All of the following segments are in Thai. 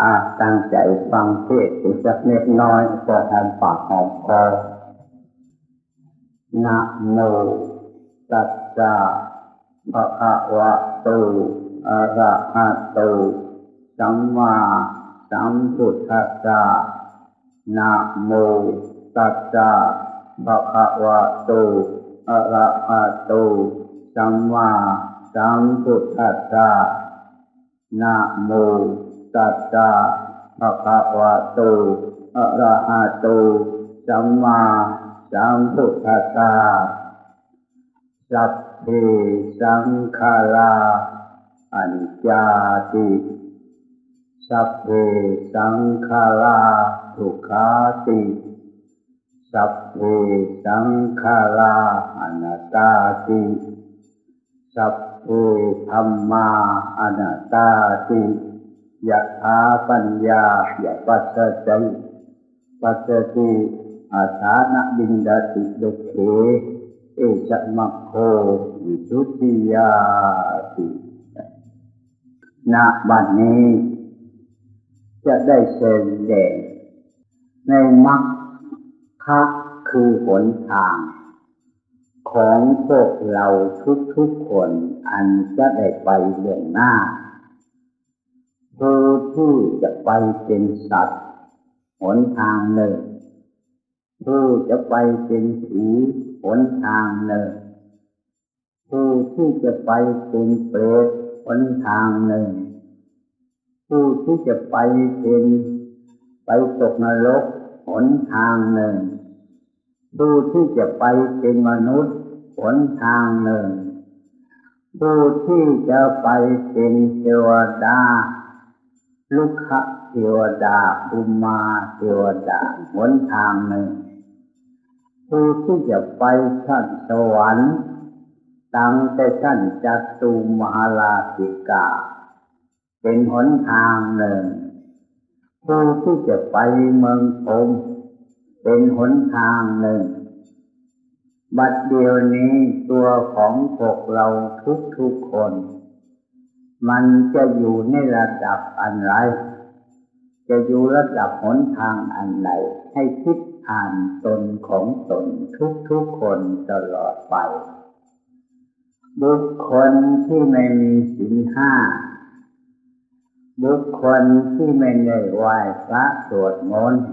อาตั้งใจฟังเทศน์สักเล็กน้อยก็ทำปากหอมคอนะโมตัสสะภะคะวะโตอะระหะโตสัมมาสัมพุทธัสสะนะโมตัสสะภะคะวะโตอะระหะโตสัมมาสัมพุทธัสสะนะโม ตัสสะภะคะวะโตอะระหะโตสัมมาสัมพุทธัสสะสัพเพสังขาราอนิจจาติสัพเพสังขาราทุกขาติสัพเพสังขาราอนัตตาติสัพเพธรรมาอนัตตาติ ยะถาปัญญายะปัสสติปัสสติอาสานะบินดาติดุเขเอจมัคโควิสุทธิยาติณบัดนี้ จะได้เสดงในมรรคะคือหนทาง ของพวกเราทุกๆคนอันจะได้ไปเรื่องหน้า ผู้ที่จะไปเป็นสัตว์หนทางหนึ่งผู้จะไปเป็นผีหนทางหนึ่งผู้ที่จะไปเป็นเปรตหนทางหนึ่งผู้ที่จะไปเป็นไปตกนรกหนทางหนึ่งผู้ที่จะไปเป็นมนุษย์หนทางหนึ่งผู้ที่จะไปเป็นเทวดา ลุกขเทวดาอุมาเทวดาหนทางหนึ่งผู้ที่จะไปชั้นสวรรค์ตั้งแต่ชั้นจัตุมหาลาสิกา เป็นหนทางหนึ่งผู้ที่จะไปเมืองพมเป็นหนทางหนึ่ง บัดเดียวนี้ตัวของพวกเราทุกทุกคน มันจะอยู่ในระดับอันไร จะอยู่ระดับหนทางอันไหนให้คิดอ่านตนของตนทุกทุกคนตลอดไป บุคคลที่ไม่มีศีลห้า บุคคลที่ไม่ได้ไหว้พระสวดมนต์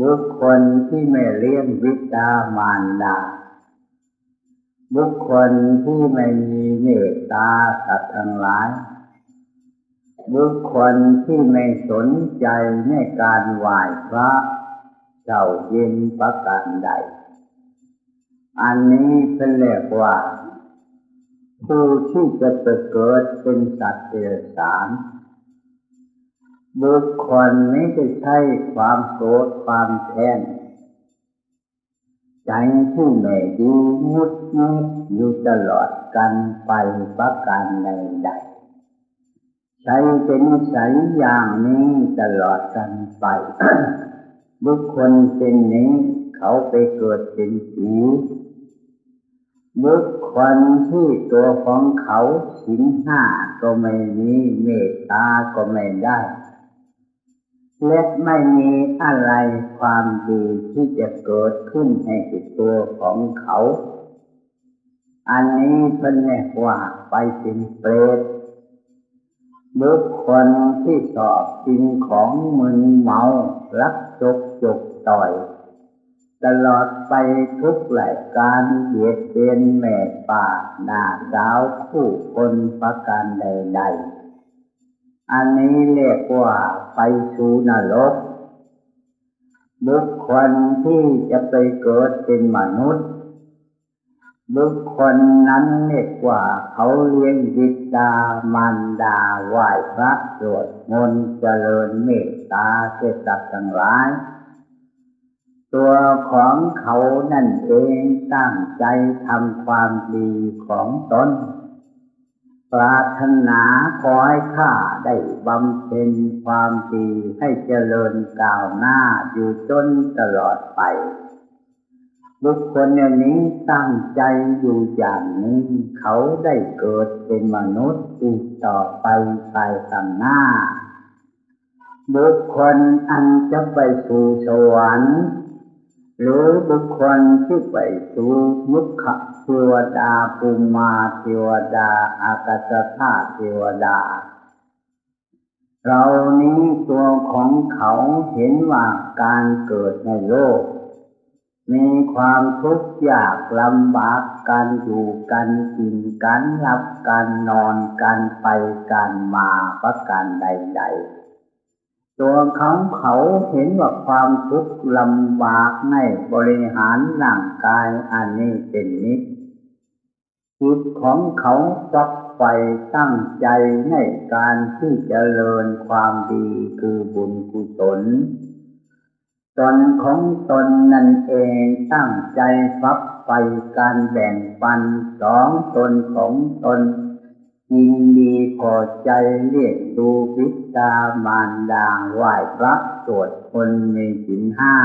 บุคคลที่ไม่เลี้ยงวิตามารดา บุคคลที่ไม่มีเมตตาสัตว์ทั้งหลาย บุคคลที่ไม่สนใจในการไหว้พระเจ้าเย็นประการใด อันนี้เป็นเรียกว่าผู้ที่จะเกิดเป็นสัตว์เดรัจฉานบุคคลไม่ได้ใช้ความโกรธความแค้น ใจที่ไม่ดีมุดมุดอยู่ตลอดกันไปประการใดใดใช้เป็นสายอย่างนี้ตลอดกันไปบุคคลเป็นนี้เขาไปเกิดเป็นผีบุคคลที่ตัวของเขาสินห้าก็ไม่มีเมตตาก็ไม่ได้ และไม่มีอะไรความดีที่จะเกิดขึ้นให้ติดตัวของเขา อันนี้เป็นเรียกว่าไปเป็นเปรตบุคคลที่สอบสิ่งของมึนเมารักจกจกต่อย ตลอดไปทุกรายการเบียดเบียนแม่ป่าหน้าดาวคู่คนประการใดๆ อันนี้เรียกว่าไปสู่นรก บุคคลที่จะไปเกิดเป็นมนุษย์ บุคคลนั้นเรียกว่าเขาเลี้ยงบิดามารดาไหว้พระสวดมนต์เจริญเมตตาเสตัทั้งหลาย ตัวของเขานั่นเองตั้งใจทำความดีของตน ปรารถนาขอให้ข้าได้บำเพ็ญความดีให้เจริญก้าวหน้าอยู่จนตลอดไป บุคคลอย่างนี้ตั้งใจอยู่อย่างนี้ เขาได้เกิดเป็นมนุษย์อีกต่อไปภายข้างหน้า บุคคลอันจะไปสู่สวรรค์ หรือบุคคลที่ไปสู่มุข เทวดาปุมาเทวดาอากาศธาเทวดา เรานี้ตัวของเขาเห็นว่าการเกิดในโลก มีความทุกข์ยากลำบากการอยู่กันกินกันรับการนอนกันไปกันมาประการใด ๆตัวของเขาเห็นว่าความทุกข์ลำบากในบริหารร่างกายอันนี้เป็นนิด จิตของเขาจักไปตั้งใจในการที่จเจริญความดีคือบุญกุศล ตนของตนนั่นเองตั้งใจฟักไปการแบ่งปันสองตนของตนยินดีพอใจเรียกดูพิจามารดางไหวพระสวดคนมีสินห้า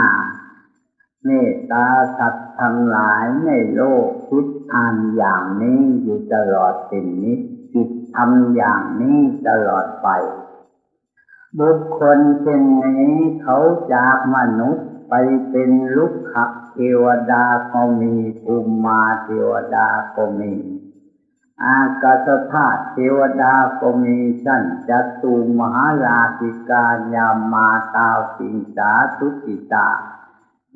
เมตตาสัตว์ทั้งหลายในโลกคิดอ่านอย่างนี้อยู่ตลอดสิ่งนี้จิตทำอย่างนี้ตลอดไป บุคคลเช่นนี้เขาจากมนุษย์ไปเป็นลุกขะเทวดาก็มีภูมาเทวดาก็มี อากาศธาตุเทวดาก็มีชั้นจตุมหาราชิกายามาตาสิงสาทุติตา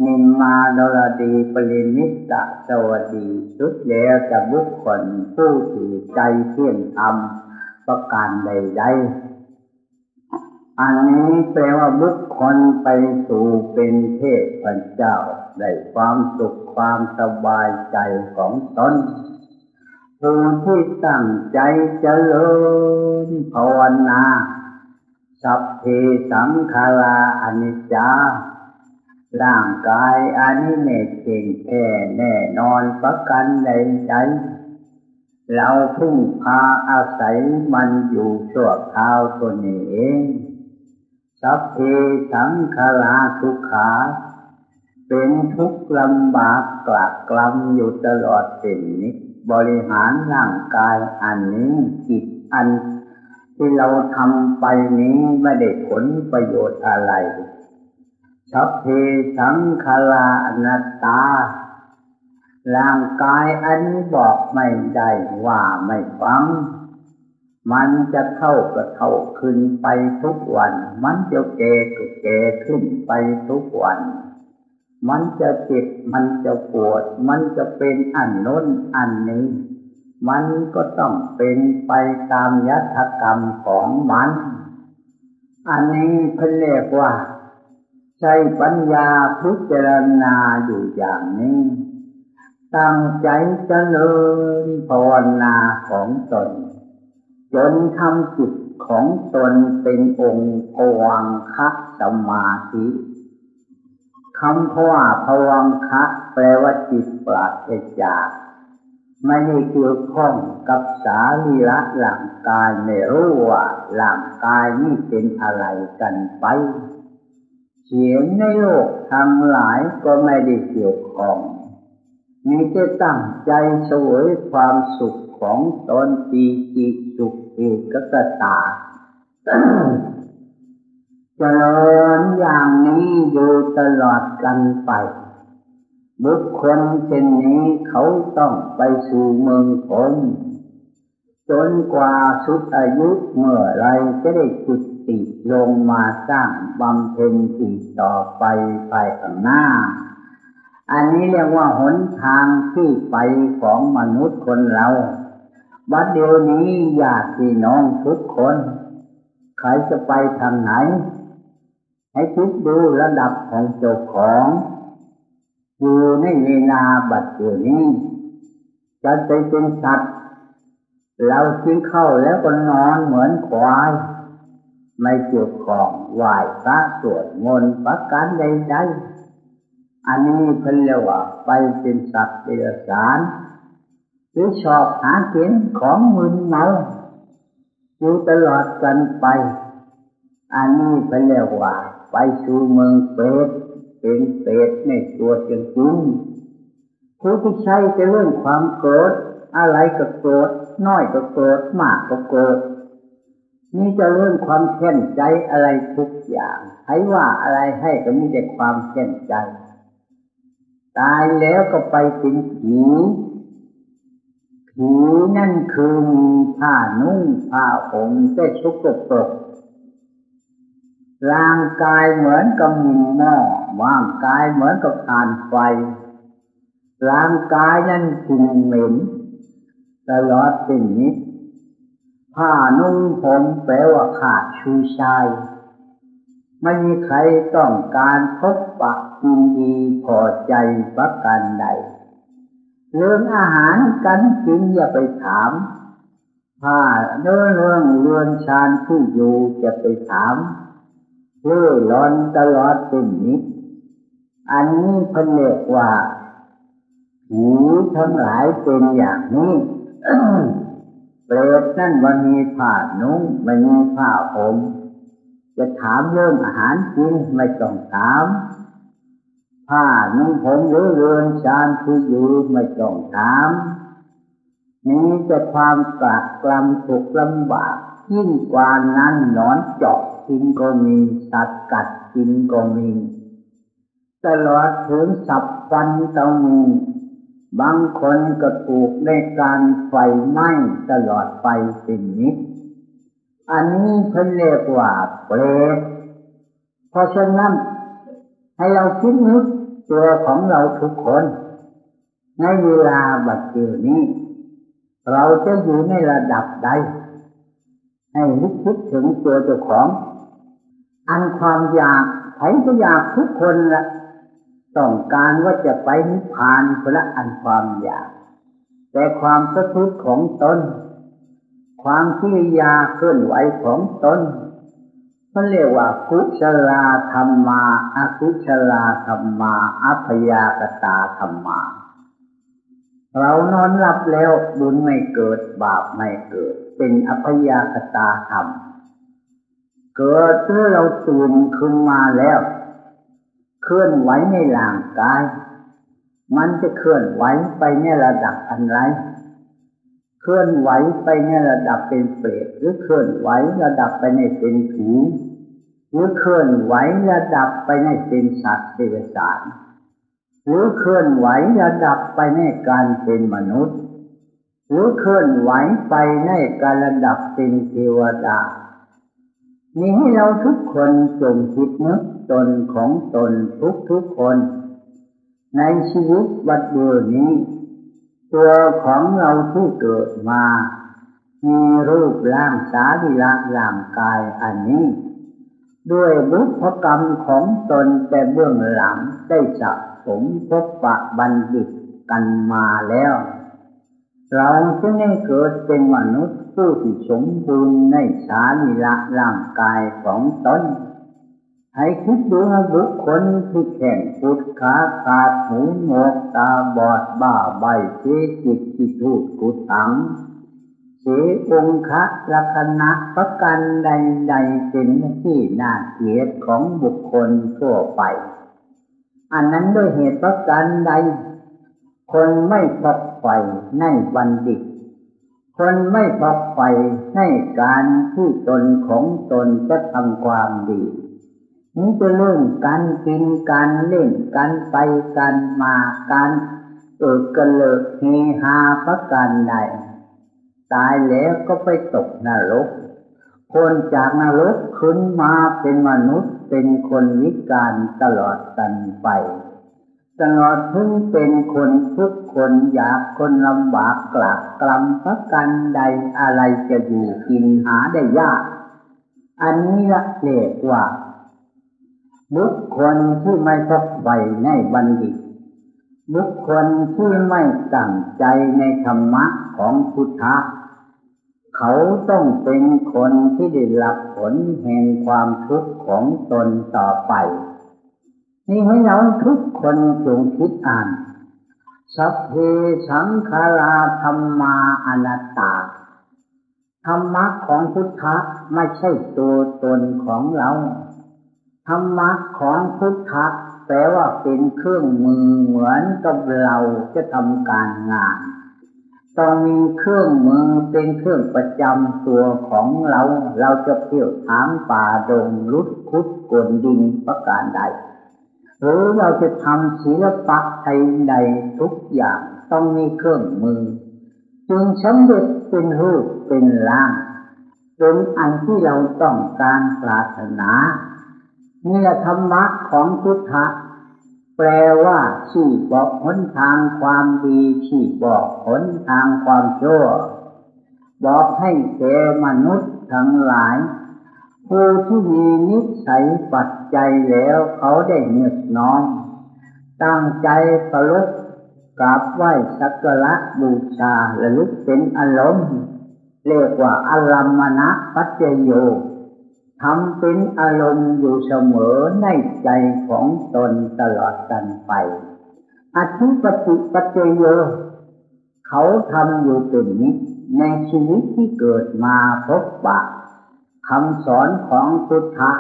นิมมาดรดีปรินิสะสวัสดีสุดแล้วจะบุคคลผู้ถือใจเที่ยงธรรมประการใดๆอันนี้แปลว่าบุคคลไปสู่เป็นเทพเจ้าได้ความสุขความสบายใจของตนผู้ที่ตั้งใจเจริญภาวนา สัพเพสังขาราอนิจจา ร่างกายอันนี้เน่เก่งแค่แน่นอนประกันใดใจเราพึ่งพาอาศัยมันอยู่ชั่วคราวตัวนี้เองสัพเพสังขาราทุกขา เป็นทุกข์ลำบากกลักกลำอยู่ตลอดสิ่งนี้ บริหารร่างกายอันนี้จิตอัน ที่เราทำไปนี้ไม่ได้ผลประโยชน์อะไร ชัพเพสังขารานัตตา ร่างกายอันนี้บอกไม่ได้ว่าไม่ฟัง มันจะเท่าก็เท่าขึ้นไปทุกวัน มันจะแก่ก็แก่ขึ้นไปทุกวัน มันจะเจ็บมันจะปวด มันจะเป็นอันน้นอันนี้ มันก็ต้องเป็นไปตามยัตกรรมของมัน อันนี้เพิ่นเรียกว่า ใช้ปัญญาพิจารณาอยู่อย่างนี้ ตั้งใจเจริญภาวนาของตน จนทำจิตของตนเป็นองค์ภวังคะสมาธิคำว่าพวังคะแปลว่าจิตปราศจากไม่ได้เกี่ยวข้องกับสารีระหลังกายไม่รู้ว่าหลังกายนี่เป็นอะไรกันไป เสียงในโลกทั้งหลายก็ไม่ได้เกี่ยวข้องมีแต่ตั้งใจสวยความสุขของตนปีจิสุขเอกกตาเจริญอย่างนี้อยู่ตลอดกันไป บุคคลเช่นนี้เขาต้องไปสู่เมืองผลจนกว่าสุดอายุเมื่อไรจะได้จุ ติลงมาสร้างบำเพ็ญสิ่งต่อไปไปข้างหน้า อันนี้เรียกว่าหนทางที่ไปของมนุษย์คนเรา บัดเดี๋ยวนี้ญาติน้องทุกคนใครจะไปทางไหน ให้คิดดูระดับของเจ้าของอยู่ในเวลาบัดเดี๋ยวนี้จะไปเป็นสัตว์เราทิ้งเข้าแล้วก็นอนเหมือนควาย ไม่เกี่ยวของไหว้พระสวดมนต์ประการใดๆอันนี้เพิ่นเรียกว่าไปเป็นสัตว์เดรัจฉานหรือชอบหาเขียนของมึนเมาอยู่ตลอดกันไป อันนี้เพิ่นเรียกว่า ไปสู่เมืองเปรตเป็นเปรตในตัวจริงจริงผู้ที่ใช้จะเรื่องความโกรธอะไรก็โกรธน้อยก็โกรธมากก็โกรธ นี่จะเรื่องความเข้นใจอะไรทุกอย่างใครว่าอะไรให้ก็มีแต่ความเข้นใจ ตายแล้วก็ไปเป็นผีผีนั่นคือมีผ้านุ่งผ้าห่มแต่ชุกปรกร่างกายเหมือนกับมีหม้อว่างกายเหมือนกับทานไฟร่างกายนั่นกลิ่นเหม็นตลอดสิ่งนี้ ผ้านุ่งผมแปลว่าขาดชูชาย ไม่มีใครต้องการพบปะยินดีพอใจประการใด เรื่องอาหารกันกินอย่าไปถาม ผ้าเนื้อเรื่องเรือนชานที่อยู่จะไปถามเลื่อยล้อนตลอดสิ่งนี้อันนี้พิ่นเรียกว่าผีทั้งหลายเป็นอย่างนี้ เปรตนั่นมันมีผ้านุ่งไม่มีผ้าห่มจะถามเรื่องอาหารกินไม่ต้องถามผ้านุ่งผมหรือเรือนชานที่อยู่ไม่ต้องถามนี้จะความกลักกลำทุกลำบากยิ่งกว่านั้นนอนเจาะกินก็มีสัตว์กัดกินก็มี ตลอดถึงสับฟันก็มี บางคนก็ถูกในการไฟไหม้ตลอดไปสิ่งนี้ อันนี้เพิ่นเรียกว่าเปรตเพราะฉะนั้นให้เราคิดนึกตัวของเราทุกคน ในเวลาบัดเดี๋ยวนี้ เราจะอยู่ในระดับใด ให้นึกคิดถึงตัวเจ้าของ อันความอยากใครก็อยากทุกคนละ ต้องการว่าจะไปนิพพานพระอันความอยาก แต่ความประพฤติของตน ความกิริยาเคลื่อนไหวของตนมันเรียกว่ากุศลธรรมาอากุศลธรรมาอัพยากตาธรรมา เรานอนหลับแล้วบุญไม่เกิดบาปไม่เกิด เป็นอัพยากตาธรรม เกิดเมื่อเราตื่นขึ้นมาแล้ว เคลื่อนไหวในร่างกาย มันจะเคลื่อนไหวไปในระดับอันไร เคลื่อนไหวไปในระดับเป็นเปรตหรือเคลื่อนไหวระดับไปในเป็นผีหรือเคลื่อนไหวระดับไปในเป็นสัตว์เดรัจฉานหรือเคลื่อนไหวระดับไปในการเป็นมนุษย์ หรือเคลื่อนไหวไปในการระดับเป็นเทวดามีให้เราทุกคนจงคิดนึก ตนของตนทุกทุกคน ในชีวิตบัดเดี๋ยวนี้ ตัวของเราที่เกิดมา มีรูปร่างสารีระร่างกายอันนี้ ด้วยบุพกรรมของตนแต่เบื้องหลังได้สะสมพบปะบัณฑิตกันมาแล้ว เราจึงได้เกิดเป็นมนุษย์ผู้ที่สมบูรณ์ในสารีระร่างกายของตน ให้คิดดูบุคคลที่แข่งปุดขาขาดหูหนวกตาบอดบ้าใบเสจิตที่ทูดกุตังเสองคะลักษณะประกันใดๆเป็นที่น่าเกลียดของบุคคลทั่วไป อันนั้นด้วยเหตุประกันใด คนไม่พบไฟในวันดิคนไม่พบไฟในการที่ตนของตนจะทำความดี นี่จะเรื่องการกินการเล่นการไปการมาการเกิดกระเลิกเฮฮาประการใดตายแล้วก็ไปตกนรก คนจากนรกขึ้นมาเป็นมนุษย์เป็นคนวิการตลอดกันไป ตลอดถึงเป็นคนทุกคนอยากคนลำบากกลับกลำประกันใดอะไรจะอยู่กินหาได้ยาก อันนี้ละเรียกว่า บุคคลที่ไม่พบไฟในบัณฑิต บุคคลที่ไม่ตั้งใจในธรรมะของพุทธะ เขาต้องเป็นคนที่ได้รับผลแห่งความทุกข์ของตนต่อไป นี่ให้เราทุกคนจงคิดอ่าน สัพเพสังขาราธรรมาอนัตตา ธรรมะของพุทธะไม่ใช่ตัวตนของเรา ธรรมะของพุทธะแปลว่าเป็นเครื่องมือเหมือนกับเราจะทำการงาน ต้องมีเครื่องมือเป็นเครื่องประจำตัวของเรา เราจะเที่ยวถางป่าดงลุดคุดกวนดินประการใด หรือเราจะทำศิลปะไทยใดทุกอย่างต้องมีเครื่องมือ จึงสำเร็จเป็นรูปเป็นร่างเป็นอันที่เราต้องการปรารถนา นี่แหละธรรมะของพุทธะแปลว่าชี้บอกหนทางความดีชี้บอกหนทางความชั่ว บอกให้แก่มนุษย์ทั้งหลายผู้ที่มีนิสัยปัจจัยแล้วเขาได้เนืกน้อมตั้งใจประลบกราบไหว้สักการะบูชาและลึกเป็นอารมณ์เรียกว่าอารมณะปัจจโย ทำเป็นอารมณ์อยู่เสมอในใจของตนตลอดกันไปอธิปติปัจเจโยเขาทำอยู่เป็นนี้ในชีวิตที่เกิดมาพบปะคำสอนของพุทธะ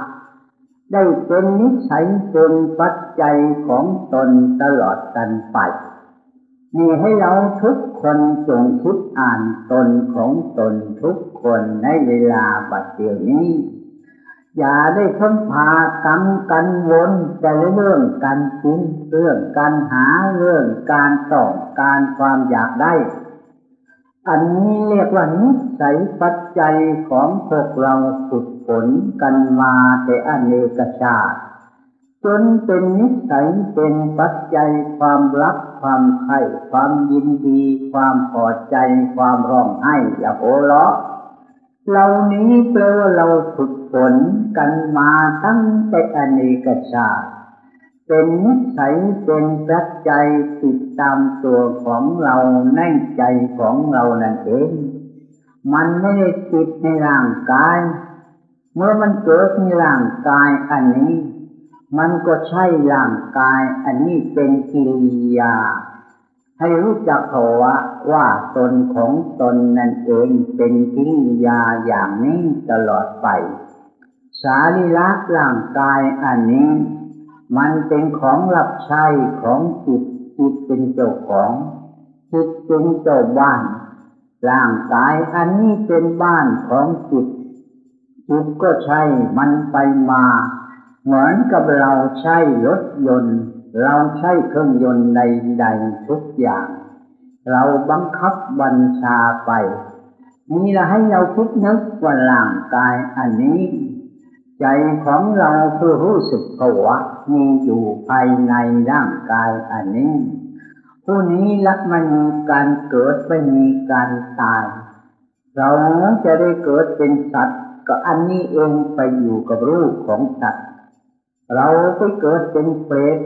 ได้เป็นนิสัยเป็นปัจจัยของตนตลอดกันไปมีให้เราทุกคนจงคิดอ่านตนของตนทุกคนในเวลาบัดเดียวนี้ อย่าได้ค้นพาตั้งกันวนแต่เรื่องการกินเรื่องการหาเรื่องการต้อการความอยากได้ อันนี้เรียกว่านิสัยปัจจัยของพวกเราฝึกฝนกันมาแต่อเนกชาติจนเป็นนิสัยเป็นปัจจัยความรักความใคร่ความยินดี ความพอใจ ความร้องไห้อย่าโหเราะ เหล่านี้แปลว่าเราฝึกฝนกันมาตั้งแต่อเนกชาติเป็นนิสัยเป็นปัจจัยติดตามตัวของเราในใจของเรานั่นเอง มันไม่ได้ติดในร่างกาย เมื่อมันเกิดในร่างกายอันนี้ มันก็ใช่ร่างกายอันนี้เป็นกิริยา ให้รู้จักภาวะว่าตนของตนนั่นเองเป็นกิริยาอย่างนี้ตลอดไป สารีระร่างกายอันนี้ มันเป็นของรับใช้ของจิตจิตเป็นเจ้าของ จิตเป็นเจ้าบ้าน ร่างกายอันนี้เป็นบ้านของจิต จิตก็ใช้มันไปมา เหมือนกับเราใช้รถยนต์ เราใช้เครื่องยนต์ใดๆทุกอย่าง เราบังคับบัญชาไป นี่เราให้เราคิดนึกว่าร่างกายอันนี้ ใจของเราผู้รู้สึกตัวมีอยู่ภายในร่างกายอันนี้ ผู้นี้ละมันมีการเกิดไม่มีการตาย เราจะได้เกิดเป็นสัตว์ ก็อันนี้เองไปอยู่กับรูปของสัตว์ เราไปเกิดเป็นเปรต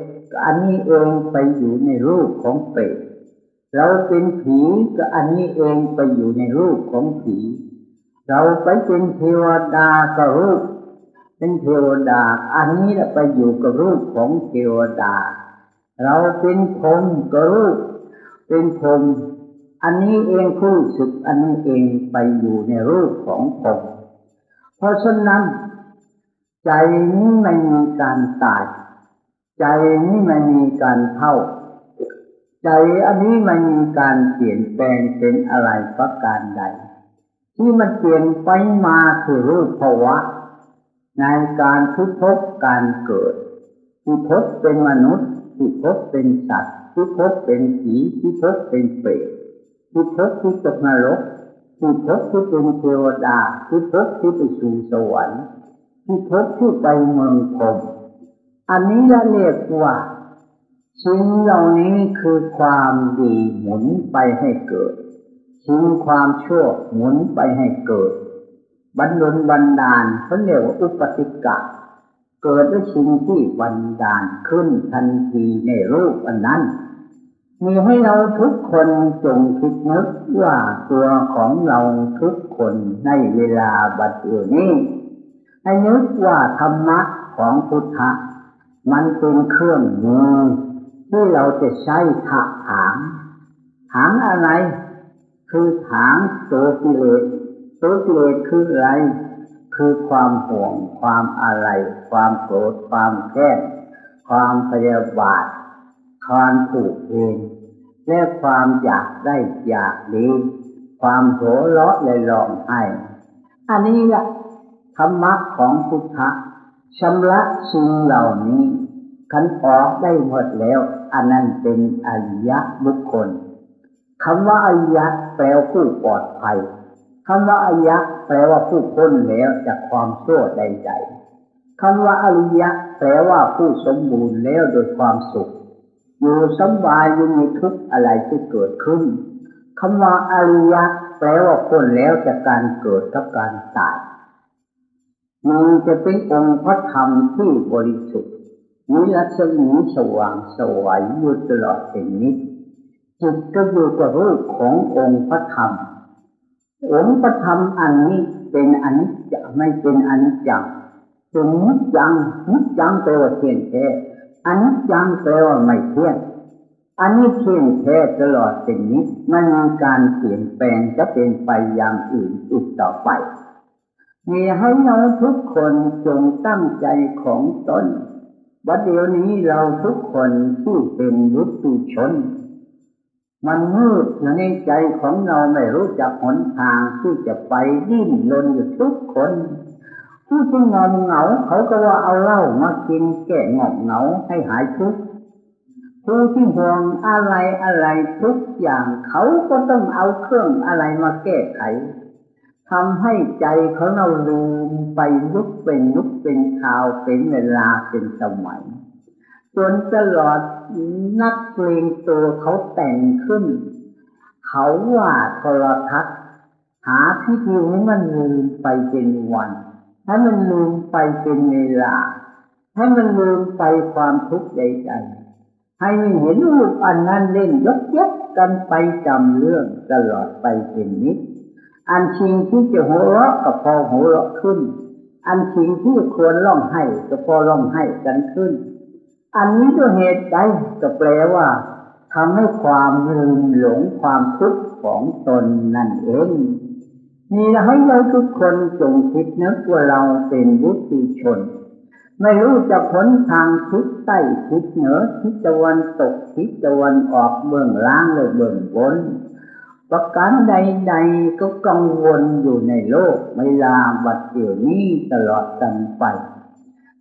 อันนี้เองไปอยู่ในรูปของเปรตเราเป็นผีก็อันนี้เองไปอยู่ในรูปของผี เราไปเป็นเทวดาก็รูป เป็นเทวดา อันนี้ไปอยู่กับรูปของเทวดา เราเป็นพรมก็รูป เป็นพรมอันนี้เองผู้สึกอันนี้เองไปอยู่ในรูปของพรมเพราะฉะนั้น ใจนี้ไม่มีการตาย ใจนี้ไม่มีการเท่า ใจอันนี้ไม่มีการเปลี่ยนแปลงเป็นอะไรประการใด ที่มันเปลี่ยนไปมาคือรูปภาวะ ในการทุพบการเกิดที่พบเป็นมนุษย์ที่พบเป็นสัตว์ที่พบเป็นผีที่พบเป็นเปรตที่พบที่ตกนรกที่พบที่เป็นเทวดาที่พบที่ไปสู่สวรรค์ที่พบที่ไปเมืองพรม อันนี้เราเรียกว่าสิ่งเหล่านี้คือความดีหมุนไปให้เกิดสิ่งความชั่วหมุนไปให้เกิดบันดลบันดาลเขาเรียกว่าอุปติกะ เกิดด้วยสิ่งที่บันดาลขึ้นทันทีในรูปอันนั้น มีให้เราทุกคนจงคิดนึกว่าตัวของเราทุกคนในเวลาบัดเดี๋ยวนี้ให้นึกว่าธรรมะของพุทธะ มันเป็นเครื่องมือที่เราจะใช้ถาถางถางอะไร คือถางตัวกิเลสตัวกิเลสคืออะไร คือความห่วง ความอะไร ความโกรธความแค้นความพยาบาทความผูกเพนและความอยากได้อยากดีความโหเราะเลยร้องไห้ อันนี้แหละธรรมะของพุทธะชำระสิ่งเหล่านี้ ขันออกได้หมดแล้ว อันนั้นเป็นอริยะบุคคลคำว่าอริยะแปลว่าผู้ปลอดภัยคำว่าอริยะแปลว่าผู้พ้นแล้วจากความชั่วใดๆคำว่าอริยะแปลว่าผู้สมบูรณ์แล้วโดยความสุข อยู่สบายยังมีทุกข์อะไรที่เกิดขึ้นคำว่าอริยะแปลว่าพ้นแล้วจากการเกิดกับการตายมันจะเป็นองค์พระธรรมที่บริสุทธิ์ มีลักษณะสว่างสวยอยู่ตลอดเป็นนิดจิตก็อยู่กับรูปขององค์พระธรรม องค์พระธรรมอันนี้เป็นอนิจจไม่เป็นอนิจจังเป็นนิจจังนิจจังแปลว่าเที่ยงแท้อนิจจังแปลว่าไม่เที่ยงอันนี้เที่ยงแท้ตลอดเป็นนิดไม่มีการเปลี่ยนแปลงจะเป็นไปอย่างอื่นอีกต่อไปมีให้เราทุกคนจงตั้งใจของตน วันเดียวนี้เราทุกคนที่เป็นยุติชน มันมืดอยู่ในใจของเราไม่รู้จักหนทางที่จะไปดิ้นรนอยู่ทุกคนผู้ที่งอมเหงาเขาก็ว่าเอาเหล้ามากินแก้งอมเหงาให้หายทุกข์ผู้ที่ห่วงอะไรอะไรทุกอย่างเขาก็ต้องเอาเครื่องอะไรมาแก้ไข ทำให้ใจของเราลืมไปลุกเป็นลุกเป็นข่าวเป็นเวลาเป็นสมัยจนตลอดนักเพลงตัวเขาแต่งขึ้น เขาว่าโทรทัศน์หาพิธีให้มันลืมไปเป็นวันให้มันลืมไปเป็นเวลา ให้มันลืมไปความทุกข์ใดๆให้มันเห็นรูปอันนั้นเล่นยกเย็บกันไปจำเรื่องตลอดไปเป็นนิด อันชิงที่จะหัวเราะก็พอหัวเราะขึ้น อันชิงที่ควรร้องไห้ก็พอร้องไห้กันขึ้น อันนี้ด้วยเหตุใดก็แปลว่าทำให้ความลืมหลงความทุกข์ของตนนั่นเองนี่ให้เราทุกคนจงคิดนึกว่าเราเป็นบุตรชน ไม่รู้จะพ้นทางทิศใต้ทิศเหนือทิศตะวันตกทิศตะวันออกเบื้องล่างเลยเบื้องบน ประการใดๆก็กังวลอยู่ในโลกเวลาบัดเดี๋ยวนี้ตลอดกันไป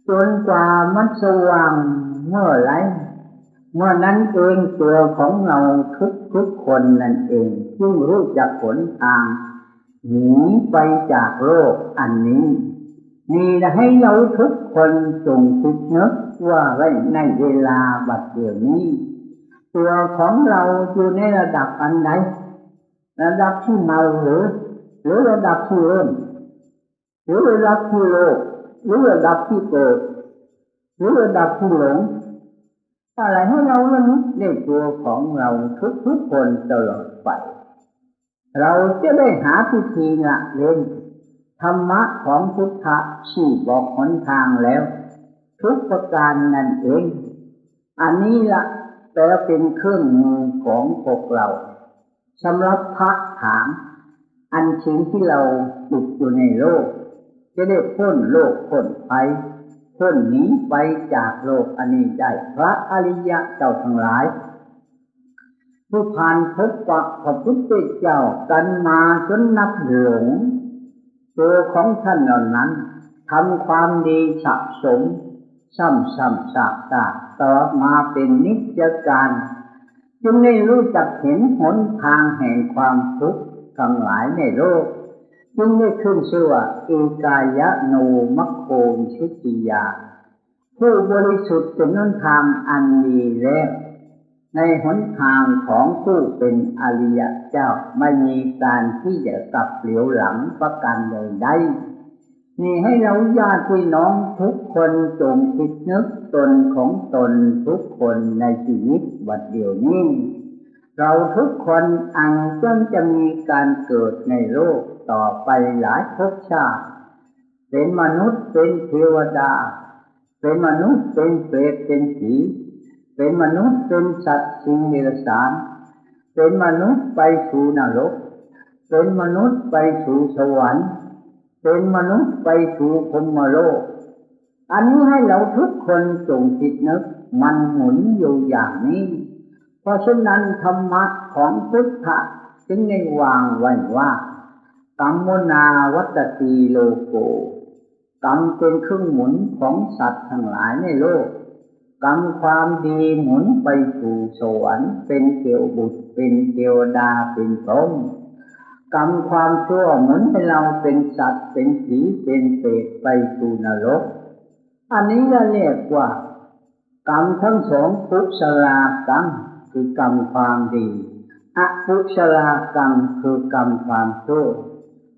จนกว่ามันสว่างเมื่อไรเมื่อนั้นเองตัวของเราทุกทุกคนนั่นเองที่รู้จักผลทางหนีไปจากโลกอันนี้ นี่จะให้เราทุกคนจงคิดนึกว่าไว้ในเวลาบัดเดี๋ยวนี้ ตัวของเราอยู่ในระดับอันไหน ระดับที่เมาหรือ หรือระดับที่เล่นหรือระดับที่โลกหรือระดับที่เกิดหรือระดับที่หลงอะไรให้เราเรื่องในตัวของเราทุกทุกคนตลอดไป เราจะได้หาพิธีละเล่นธรรมะของพุทธะชี้บอกหนทางแล้ว ทุกประการนั่นเอง อันนี้ละแต่เป็นเครื่องมือของพวกเรา สำหรับพระถาม อันสิ่งที่เราติดอยู่ในโลก จะได้พ้นโลกพ้นไปพ้นหนีไปจากโลกอันนี้ได้พระอริยะเจ้าทั้งหลาย ผู้ผ่านพบกับพระพุทธเจ้ากันมาจนนับเหลืองตัวของท่านเหล่านั้นทำความดีสะสม ซ้ำซ้ำซากซากต่อมาเป็นนิจการ จึงได้รู้จักเห็นหนทางแห่งความทุกข์ทั้งหลายในโลกจึงได้ขึ้นชื่อว่าเอกายะโนมัคโควิชุติยา ผู้บริสุทธิ์เป็นน้นทางอันดีแล้วในหนทางของผู้เป็นอริยเจ้าไม่มีการที่จะกลับเหลียวหลังประกันใดๆ นี่ให้เราญาติพี่น้องทุกคนจงคิดนึกตนของตนทุกคนในชีวิตวัดเดียวนี้ เราทุกคนอังจนจะมีการเกิดในโลกต่อไปหลายภพชาติ เป็นมนุษย์เป็นเทวดา เป็นมนุษย์เป็นเปรตเป็นผีเป็นมนุษย์เป็นสัตว์สิ่งเดรัจฉานเป็นมนุษย์ไปสู่นรก เป็นมนุษย์ไปสู่สวรรค์ เป็นมนุษย์ไปสู่พรมโลก อันนี้ให้เราทุกคนจงคิดนึก มันหมุนอยู่อย่างนี้ เพราะฉะนั้นธรรมะของพุทธะจึงได้วางไว้ว่ากรรมนาวัตตีโลโกกรรมเป็นเครื่องหมุนของสัตว์ทั้งหลายในโลกกรรมความดีหมุนไปสู่สวรรค์เป็นเทวบุตรเป็นเทวดาเป็นพรหม กรรมความชั่วเหมุนให้เราเป็นสัตว์เป็นผีเป็นเปรตไปสู่นรก อันนี้เราเรียกว่า กรรมทั้งสองปุสลากรรมคือกรรมความดีอปุสลากรรมคือกรรมความชั่ว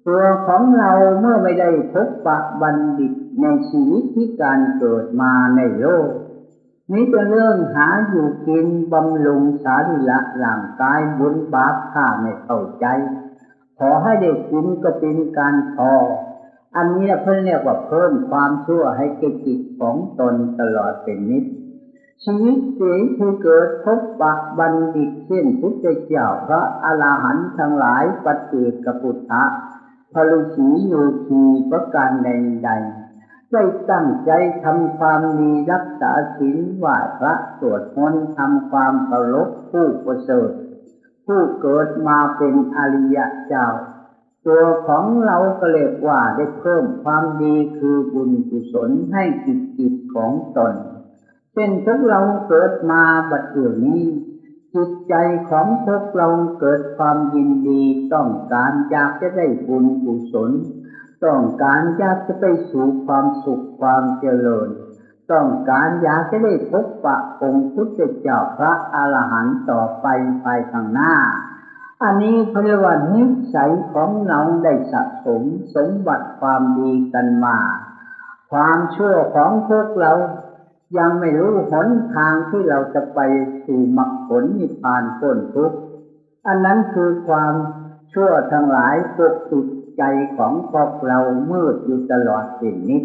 ตัวของเราเมื่อไม่ได้พบปะบัณฑิตในชีวิตที่การเกิดมาในโลกนี้จะเรื่องหาอยู่กินบำรุงสารีละร่างกายบุญบาปข้าไม่เข้าใจ ขอให้ได้กินก็เป็นการพอ อันนี้เพื่อเรียกว่าเพิ่มความชั่วให้แก่จิตของตนตลอดเป็นนิดชีวิตสีที่เกิดพบปะบัณฑิตเช่นพุทธเจ้าพระอรหันต์ทั้งหลายปฏิกพุทธะพลุสีโยคีประการใดๆได้ตั้งใจทำความมีรักษาศีลไหวพระสวดมนต์ทำความเคารพผู้ประเสริฐ ผู้เกิดมาเป็นอริยะเจ้า ตัวของเราก็เรียกว่าได้เพิ่มความดีคือบุญกุศลให้จิตจิตของตนเช่นพวกเราเกิดมาบัดเดี๋ยวนี้ จิตใจของพวกเราเกิดความยินดีต้องการอยากจะได้บุญกุศล ต้องการอยากจะไปสู่ความสุขความเจริญ ต้องการอยากจะได้พบปะองค์พุทธเจ้าพระอรหันต์ต่อไปภายข้างหน้า อันนี้เพราะว่านิสัยของเราได้สะสมสมบัติความดีกันมา ความชั่วของพวกเรายังไม่รู้หนทางที่เราจะไปสู่มรรคผลนิพพานพ้นทุกข์อันนั้นคือความชั่วทั้งหลายปกปิดใจของพวกเรามืดอยู่ตลอดสิ่งนี้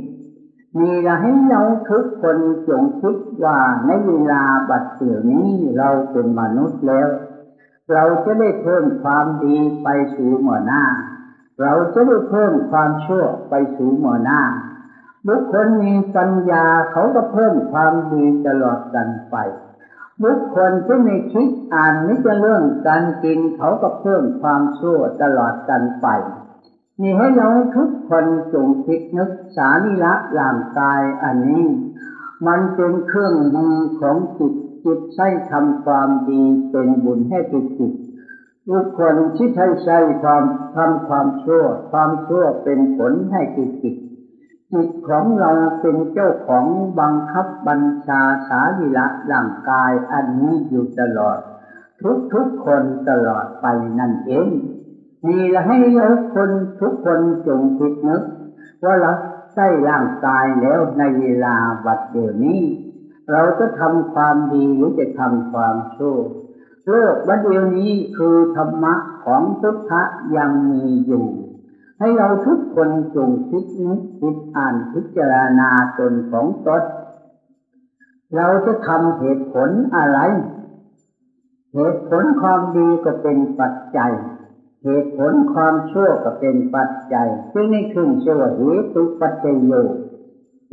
มีละให้เราทุกคนจงคิดว่าในเวลาบัดเดี๋ยวนี้เราเป็นมนุษย์แล้ว เราจะได้เพิ่มความดีไปสู่เมื่อหน้า เราจะได้เพิ่มความชั่วไปสู่เมื่อหน้า บุคคลมีปัญญาเขาก็เพิ่มความดีตลอดกันไป บุคคลที่ไม่คิดอ่านไม่จะเรื่องการกินเขาก็เพิ่มความชั่วตลอดกันไป นี่ให้เราทุกคนจงคิดนึกสาริละร่างกายอันนี้ มันเป็นเครื่องมือของจิตจิตใช้ทำความดีเป็นบุญให้จิตจิตบุคคลที่ใช้ใช้ความทำความชั่ว ความชั่วเป็นผลให้จิตจิตจิตของเราเป็นเจ้าของบังคับบัญชาสาริละร่างกายอันนี้อยู่ตลอด ทุกทุกคนตลอดไปนั่นเอง นี่ละให้เราคนทุกคนจงคิดนึกว่าเราใช้ร่างกายแล้วในเวลาบัดเดี๋ยวนี้ เราจะทำความดีหรือจะทำความชั่วโลกบัดเดี๋ยวนี้คือธรรมะของพุทธะยังมีอยู่ ให้เราทุกคนจงคิดนึกคิดอ่านพิจารณาตนของตนเราจะทำเหตุผลอะไร เหตุผลความดีก็เป็นปัจจัย เหตุผลความชั่วก็เป็นปัจจัยซึ่งนี่คือเชื่อเหตุปัจจัยโย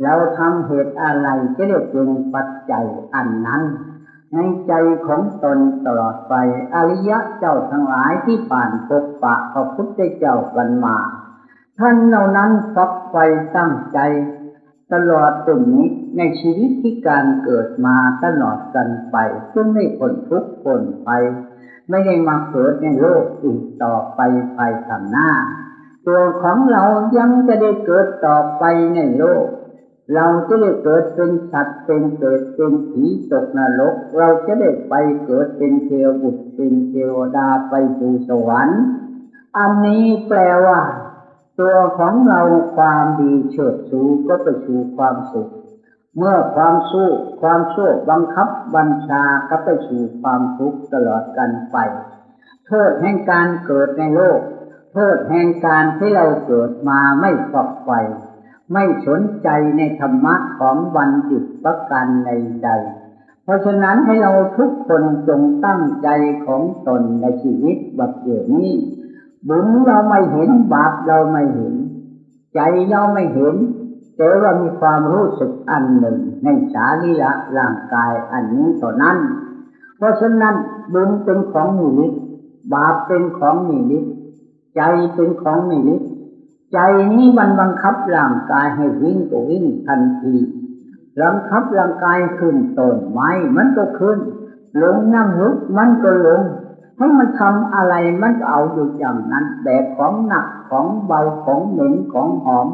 เราทำเหตุอะไรจะได้เป็นปัจจัยอันนั้น ในใจของตนตลอดไปอริยะเจ้าทั้งหลายที่ผ่านพบปะพระพุทธเจ้ากันมา ท่านเหล่านั้นฟักไฟตั้งใจ ตลอดตรงนี้ในชีวิตที่การเกิดมาตลอดกันไปจนไม่พ้นทุกข์พ้นไป ไม่ได้มาเกิดในโลกอีกต่อไปภายข้างหน้า ตัวของเรายังจะได้เกิดต่อไปในโลก เราจะได้เกิดเป็นสัตว์เป็นเกิดเป็นผีตกนรก เราจะได้ไปเกิดเป็นเทวบุตรเป็นเทวดาไปสู่สวรรค์ อันนี้แปลว่า ตัวของเราความดีเฉิดสูก็ไปสู่ความสุข เมื่อความสู้ความชั่วบังคับบัญชาก็ไปสู่ความทุกข์ตลอดกันไปโทษแห่งการเกิดในโลกโทษแห่งการที่เราเกิดมาไม่ฝักใฝ่ไม่สนใจในธรรมะของวันจิตประการในใดเพราะฉะนั้นให้เราทุกคนจงตั้งใจของตนในชีวิตบัดเดี๋ยวนี้ บุญเราไม่เห็นบาปเราไม่เห็น ใจเราไม่เห็น แต่ว่ามีความรู้สึกอันหนึ่งในสารีระร่างกายอันนี้เท่านั้น เพราะฉะนั้นบุญเป็นของหนีบาปเป็นของหนีใจเป็นของหนีใจนี้มันบังคับร่างกายให้วิ่งก็วิ่งทันทีบังคับร่างกายขึ้นต้นไม้มันก็ขึ้นลงน้ำลึกมันก็ลงให้มันทำอะไรมันก็เอาอยู่อย่างนั้นแบบของหนักของเบาของเหม็นของหอม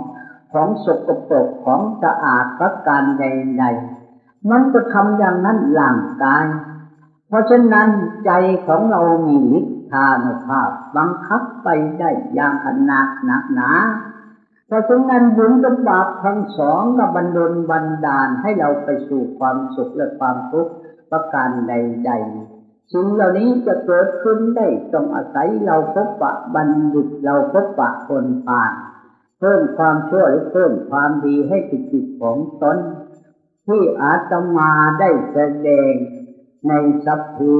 ของสกปรกของสะอาดประการใดๆมันก็ทำอย่างนั้นร่างกาย เพราะฉะนั้นใจของเรามีฤทธานุภาพบังคับไปได้อย่างขนาดหนักหนาเพราะฉะนั้นบุญกับบาปทั้งสองก็บันดลบันดาลให้เราไปสู่ความสุขและความทุกข์ประการใดๆสิ่งเหล่านี้จะเกิดขึ้นได้ต้องอาศัยเราพบปะบัณฑิตเราพบปะคนผ่าน เพิ่มความชั่วหรือเพิ่มความดีให้ติดจิตของตนที่อาตมาได้แสดงในสัพพี